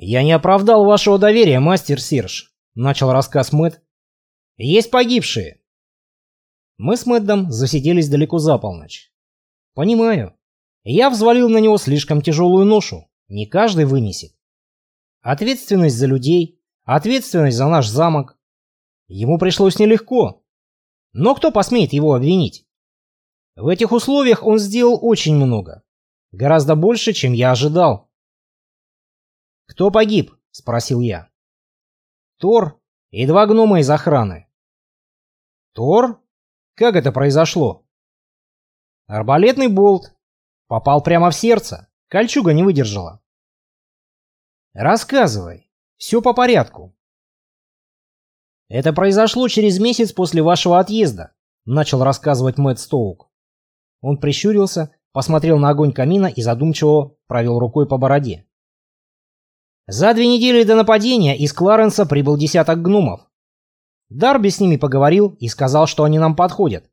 «Я не оправдал вашего доверия, мастер Сирж», — начал рассказ Мэтт. «Есть погибшие». Мы с Мэддом засиделись далеко за полночь. «Понимаю. Я взвалил на него слишком тяжелую ношу. Не каждый вынесет. Ответственность за людей, ответственность за наш замок. Ему пришлось нелегко. Но кто посмеет его обвинить? В этих условиях он сделал очень много. Гораздо больше, чем я ожидал. «Кто погиб?» — спросил я. «Тор и два гнома из охраны». «Тор? Как это произошло?» «Арбалетный болт. Попал прямо в сердце. Кольчуга не выдержала». «Рассказывай. Все по порядку». «Это произошло через месяц после вашего отъезда», — начал рассказывать Мэтт Стоук. Он прищурился, посмотрел на огонь камина и задумчиво провел рукой по бороде. За две недели до нападения из Кларенса прибыл десяток гномов. Дарби с ними поговорил и сказал, что они нам подходят.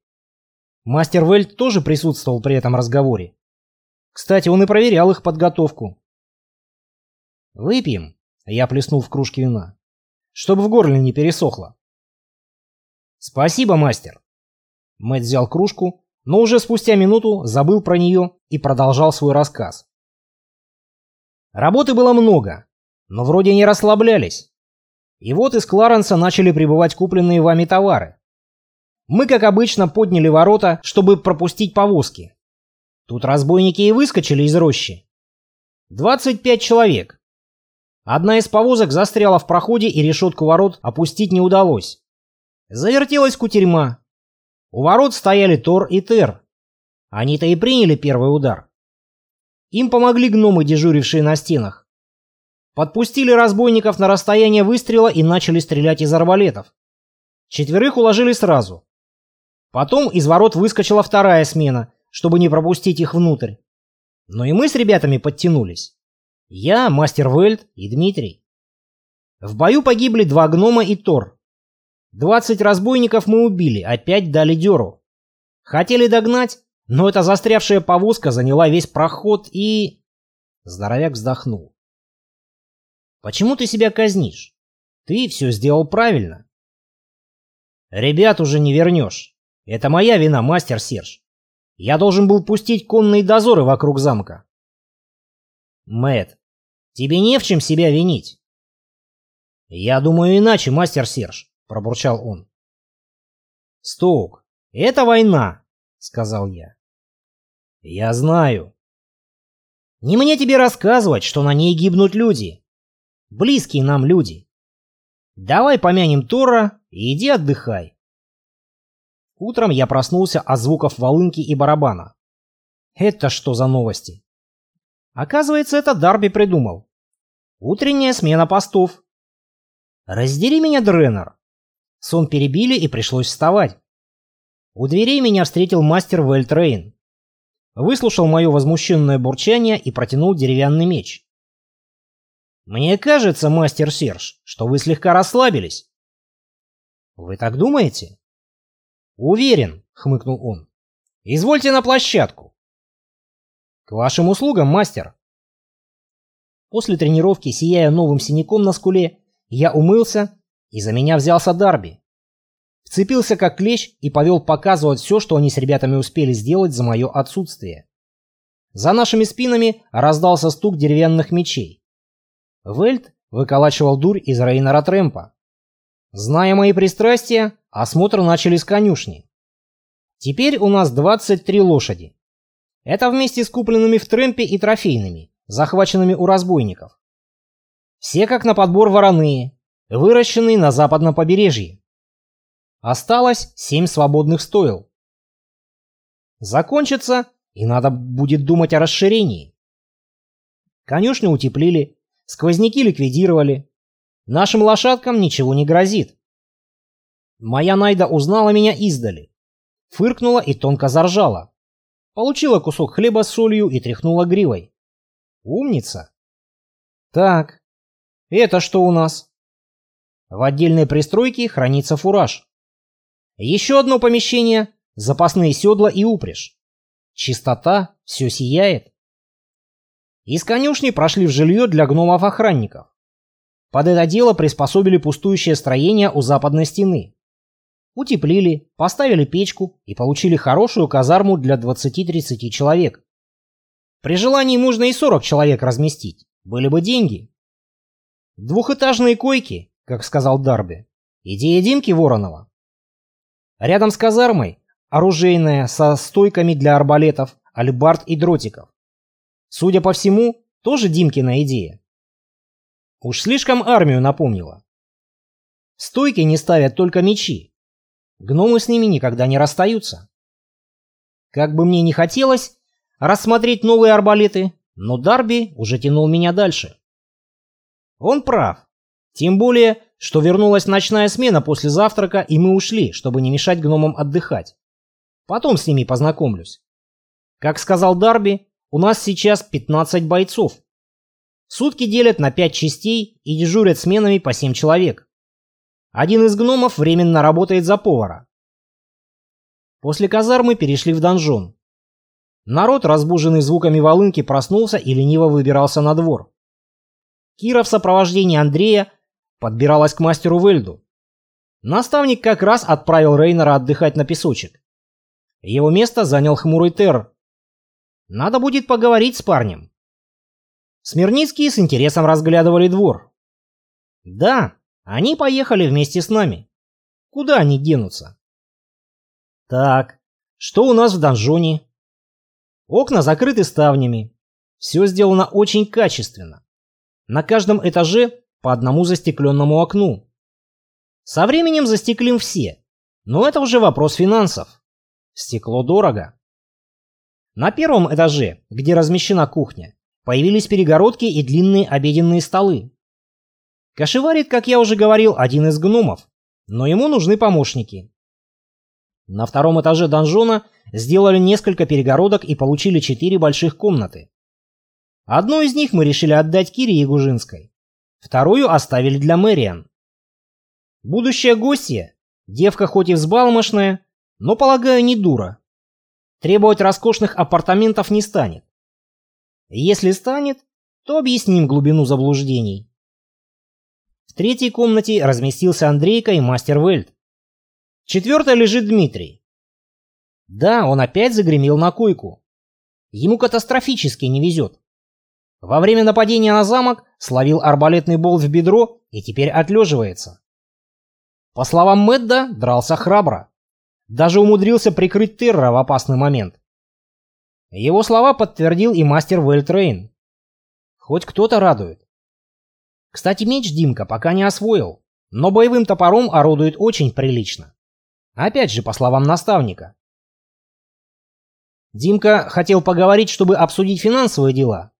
Мастер Вельт тоже присутствовал при этом разговоре. Кстати, он и проверял их подготовку. «Выпьем», — я плеснул в кружке вина, — «чтобы в горле не пересохло». «Спасибо, мастер». Мэтт взял кружку, но уже спустя минуту забыл про нее и продолжал свой рассказ. Работы было много, но вроде не расслаблялись. И вот из Кларенса начали прибывать купленные вами товары. Мы, как обычно, подняли ворота, чтобы пропустить повозки. Тут разбойники и выскочили из рощи. 25 человек. Одна из повозок застряла в проходе, и решетку ворот опустить не удалось. Завертелась кутерьма. У ворот стояли Тор и Тер. Они-то и приняли первый удар. Им помогли гномы, дежурившие на стенах. Подпустили разбойников на расстояние выстрела и начали стрелять из арбалетов. Четверых уложили сразу. Потом из ворот выскочила вторая смена, чтобы не пропустить их внутрь. Но и мы с ребятами подтянулись. Я, мастер Вельт и Дмитрий. В бою погибли два гнома и Тор. Двадцать разбойников мы убили, опять дали дёру. Хотели догнать, но эта застрявшая повозка заняла весь проход и... Здоровяк вздохнул. Почему ты себя казнишь? Ты все сделал правильно. Ребят уже не вернешь. Это моя вина, мастер Серж. Я должен был пустить конные дозоры вокруг замка. Мэт, тебе не в чем себя винить. Я думаю иначе, мастер Серж, пробурчал он. Стоук, это война, сказал я. Я знаю. Не мне тебе рассказывать, что на ней гибнут люди близкие нам люди. Давай помянем Тора и иди отдыхай. Утром я проснулся от звуков волынки и барабана. Это что за новости? Оказывается, это Дарби придумал. Утренняя смена постов. Раздели меня, Дренер. Сон перебили и пришлось вставать. У дверей меня встретил мастер Вельтрейн. Выслушал мое возмущенное бурчание и протянул деревянный меч. Мне кажется, мастер Серж, что вы слегка расслабились. Вы так думаете? Уверен, хмыкнул он. Извольте на площадку. К вашим услугам, мастер. После тренировки, сияя новым синяком на скуле, я умылся, и за меня взялся Дарби. Вцепился как клещ и повел показывать все, что они с ребятами успели сделать за мое отсутствие. За нашими спинами раздался стук деревянных мечей. Вельт выколачивал дурь из Рейнера Трэмпа. Зная мои пристрастия, осмотр начали с конюшни. Теперь у нас 23 лошади. Это вместе с купленными в Трэмпе и трофейными, захваченными у разбойников. Все как на подбор вороные, выращенные на западном побережье. Осталось 7 свободных стоил. Закончится, и надо будет думать о расширении. Конюшню утеплили, Сквозняки ликвидировали. Нашим лошадкам ничего не грозит. Моя Найда узнала меня издали. Фыркнула и тонко заржала. Получила кусок хлеба с солью и тряхнула гривой. Умница. Так, это что у нас? В отдельной пристройке хранится фураж. Еще одно помещение, запасные седла и упряжь. Чистота, все сияет. Из конюшни прошли в жилье для гномов-охранников. под это дело приспособили пустующее строение у западной стены. Утеплили, поставили печку и получили хорошую казарму для 20-30 человек. При желании можно и 40 человек разместить, были бы деньги. Двухэтажные койки, как сказал Дарби, идея Димки Воронова. Рядом с казармой оружейная со стойками для арбалетов, альбард и дротиков. Судя по всему, тоже Димкина идея. Уж слишком армию напомнила. Стойки не ставят только мечи. Гномы с ними никогда не расстаются. Как бы мне не хотелось рассмотреть новые арбалеты, но Дарби уже тянул меня дальше. Он прав. Тем более, что вернулась ночная смена после завтрака, и мы ушли, чтобы не мешать гномам отдыхать. Потом с ними познакомлюсь. Как сказал Дарби, у нас сейчас 15 бойцов. Сутки делят на 5 частей и дежурят сменами по 7 человек. Один из гномов временно работает за повара. После казармы перешли в донжон. Народ, разбуженный звуками волынки, проснулся и лениво выбирался на двор. Кира в сопровождении Андрея подбиралась к мастеру Вельду. Наставник как раз отправил Рейнера отдыхать на песочек. Его место занял хмурый Терр. Надо будет поговорить с парнем. Смирницкие с интересом разглядывали двор. Да, они поехали вместе с нами. Куда они денутся? Так, что у нас в донжоне? Окна закрыты ставнями. Все сделано очень качественно. На каждом этаже по одному застекленному окну. Со временем застеклим все, но это уже вопрос финансов. Стекло дорого. На первом этаже, где размещена кухня, появились перегородки и длинные обеденные столы. Кошеварит, как я уже говорил, один из гномов, но ему нужны помощники. На втором этаже донжона сделали несколько перегородок и получили четыре больших комнаты. Одну из них мы решили отдать Кире Ягужинской, вторую оставили для Мэриан. Будущая гостья, девка хоть и взбалмошная, но, полагаю, не дура. Требовать роскошных апартаментов не станет. Если станет, то объясним глубину заблуждений. В третьей комнате разместился Андрейка и мастер Вельт. В четвертой лежит Дмитрий. Да, он опять загремел на койку. Ему катастрофически не везет. Во время нападения на замок словил арбалетный болт в бедро и теперь отлеживается. По словам Мэдда, дрался храбро. Даже умудрился прикрыть Терра в опасный момент. Его слова подтвердил и мастер Вельтрейн. Хоть кто-то радует. Кстати, меч Димка пока не освоил, но боевым топором орудует очень прилично. Опять же, по словам наставника. Димка хотел поговорить, чтобы обсудить финансовые дела,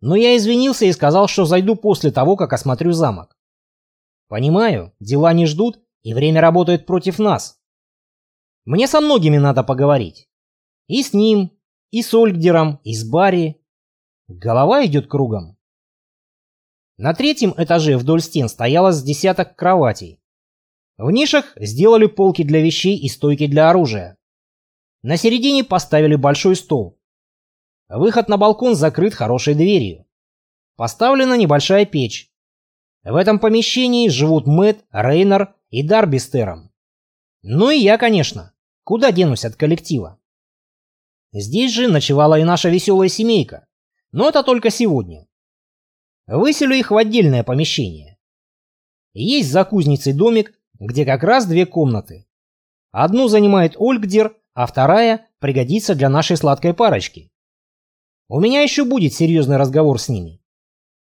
но я извинился и сказал, что зайду после того, как осмотрю замок. Понимаю, дела не ждут, и время работает против нас. Мне со многими надо поговорить. И с ним, и с Ольгдером, и с Барри. Голова идет кругом. На третьем этаже вдоль стен стояло с десяток кроватей. В нишах сделали полки для вещей и стойки для оружия. На середине поставили большой стол. Выход на балкон закрыт хорошей дверью. Поставлена небольшая печь. В этом помещении живут Мэтт, Рейнер и Дарби с Тером. Ну и я, конечно. Куда денусь от коллектива? Здесь же ночевала и наша веселая семейка. Но это только сегодня. Выселю их в отдельное помещение. Есть за кузницей домик, где как раз две комнаты. Одну занимает Ольгдер, а вторая пригодится для нашей сладкой парочки. У меня еще будет серьезный разговор с ними.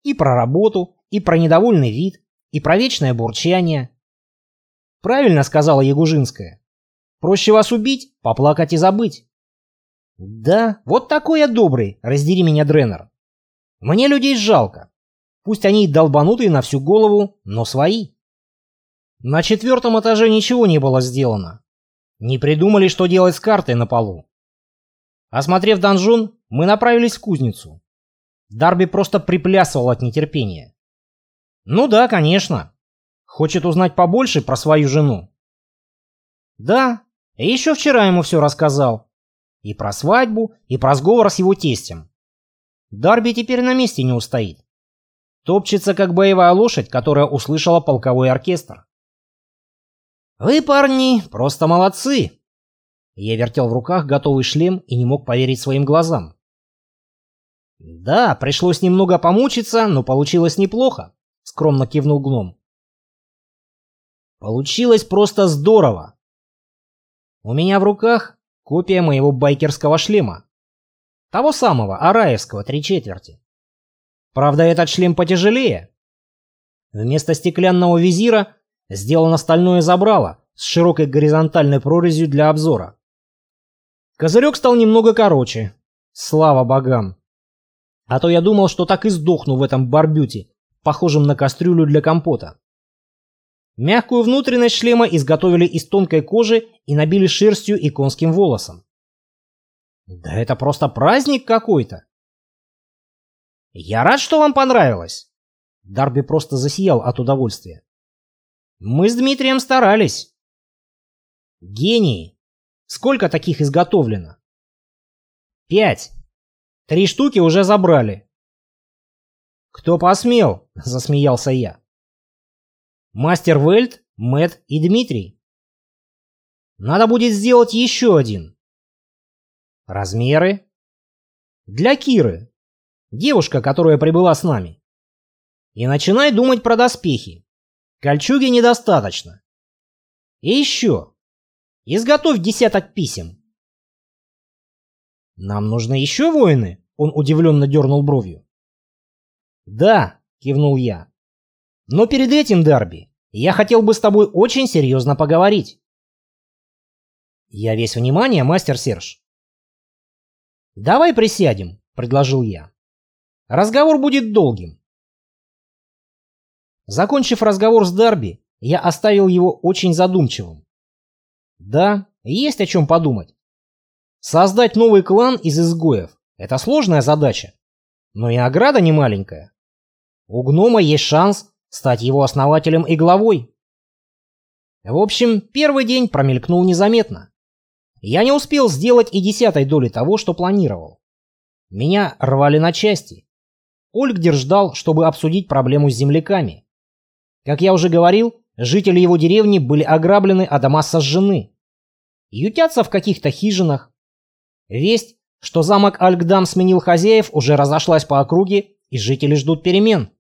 И про работу, и про недовольный вид, и про вечное бурчание. Правильно сказала Ягужинская. Проще вас убить, поплакать и забыть. Да, вот такой я добрый, раздери меня, Дренер. Мне людей жалко. Пусть они и долбанутые на всю голову, но свои. На четвертом этаже ничего не было сделано. Не придумали, что делать с картой на полу. Осмотрев донжон, мы направились в кузницу. Дарби просто приплясывал от нетерпения. Ну да, конечно. Хочет узнать побольше про свою жену. Да, еще вчера ему все рассказал. И про свадьбу, и про сговор с его тестем. Дарби теперь на месте не устоит. Топчется, как боевая лошадь, которая услышала полковой оркестр. «Вы, парни, просто молодцы!» Я вертел в руках готовый шлем и не мог поверить своим глазам. «Да, пришлось немного помучиться, но получилось неплохо», — скромно кивнул гном. «Получилось просто здорово. У меня в руках копия моего байкерского шлема. Того самого, Араевского, три четверти. Правда, этот шлем потяжелее. Вместо стеклянного визира сделано стальное забрало с широкой горизонтальной прорезью для обзора. Козырек стал немного короче. Слава богам. А то я думал, что так и сдохну в этом барбюте, похожем на кастрюлю для компота. Мягкую внутренность шлема изготовили из тонкой кожи и набили шерстью и конским волосом. Да это просто праздник какой-то. Я рад, что вам понравилось. Дарби просто засиял от удовольствия. Мы с Дмитрием старались. Гении. Сколько таких изготовлено? Пять. Три штуки уже забрали. Кто посмел? Засмеялся я. Мастер Вельт, Мэт и Дмитрий. Надо будет сделать еще один. Размеры? Для Киры. Девушка, которая прибыла с нами. И начинай думать про доспехи. Кольчуги недостаточно. И еще. Изготовь десяток писем. Нам нужны еще воины? Он удивленно дернул бровью. Да, кивнул я. Но перед этим, Дарби, я хотел бы с тобой очень серьезно поговорить. Я весь внимание, мастер Серж. Давай присядем, предложил я. Разговор будет долгим. Закончив разговор с Дарби, я оставил его очень задумчивым. Да, есть о чем подумать. Создать новый клан из изгоев – это сложная задача, но и награда не маленькая. У гнома есть шанс стать его основателем и главой. В общем, первый день промелькнул незаметно. Я не успел сделать и десятой доли того, что планировал. Меня рвали на части. Ольгдер ждал, чтобы обсудить проблему с земляками. Как я уже говорил, жители его деревни были ограблены, а дома сожжены. Ютятся в каких-то хижинах. Весть, что замок Алькдам сменил хозяев, уже разошлась по округе, и жители ждут перемен.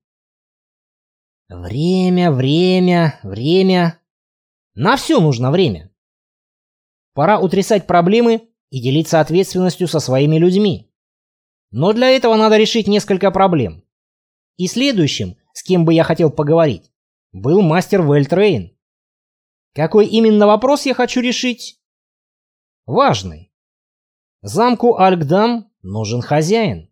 Время, время, время. На все нужно время. Пора утрясать проблемы и делиться ответственностью со своими людьми. Но для этого надо решить несколько проблем. И следующим, с кем бы я хотел поговорить, был мастер Вельтрейн. Какой именно вопрос я хочу решить? Важный. Замку Алькдам нужен хозяин.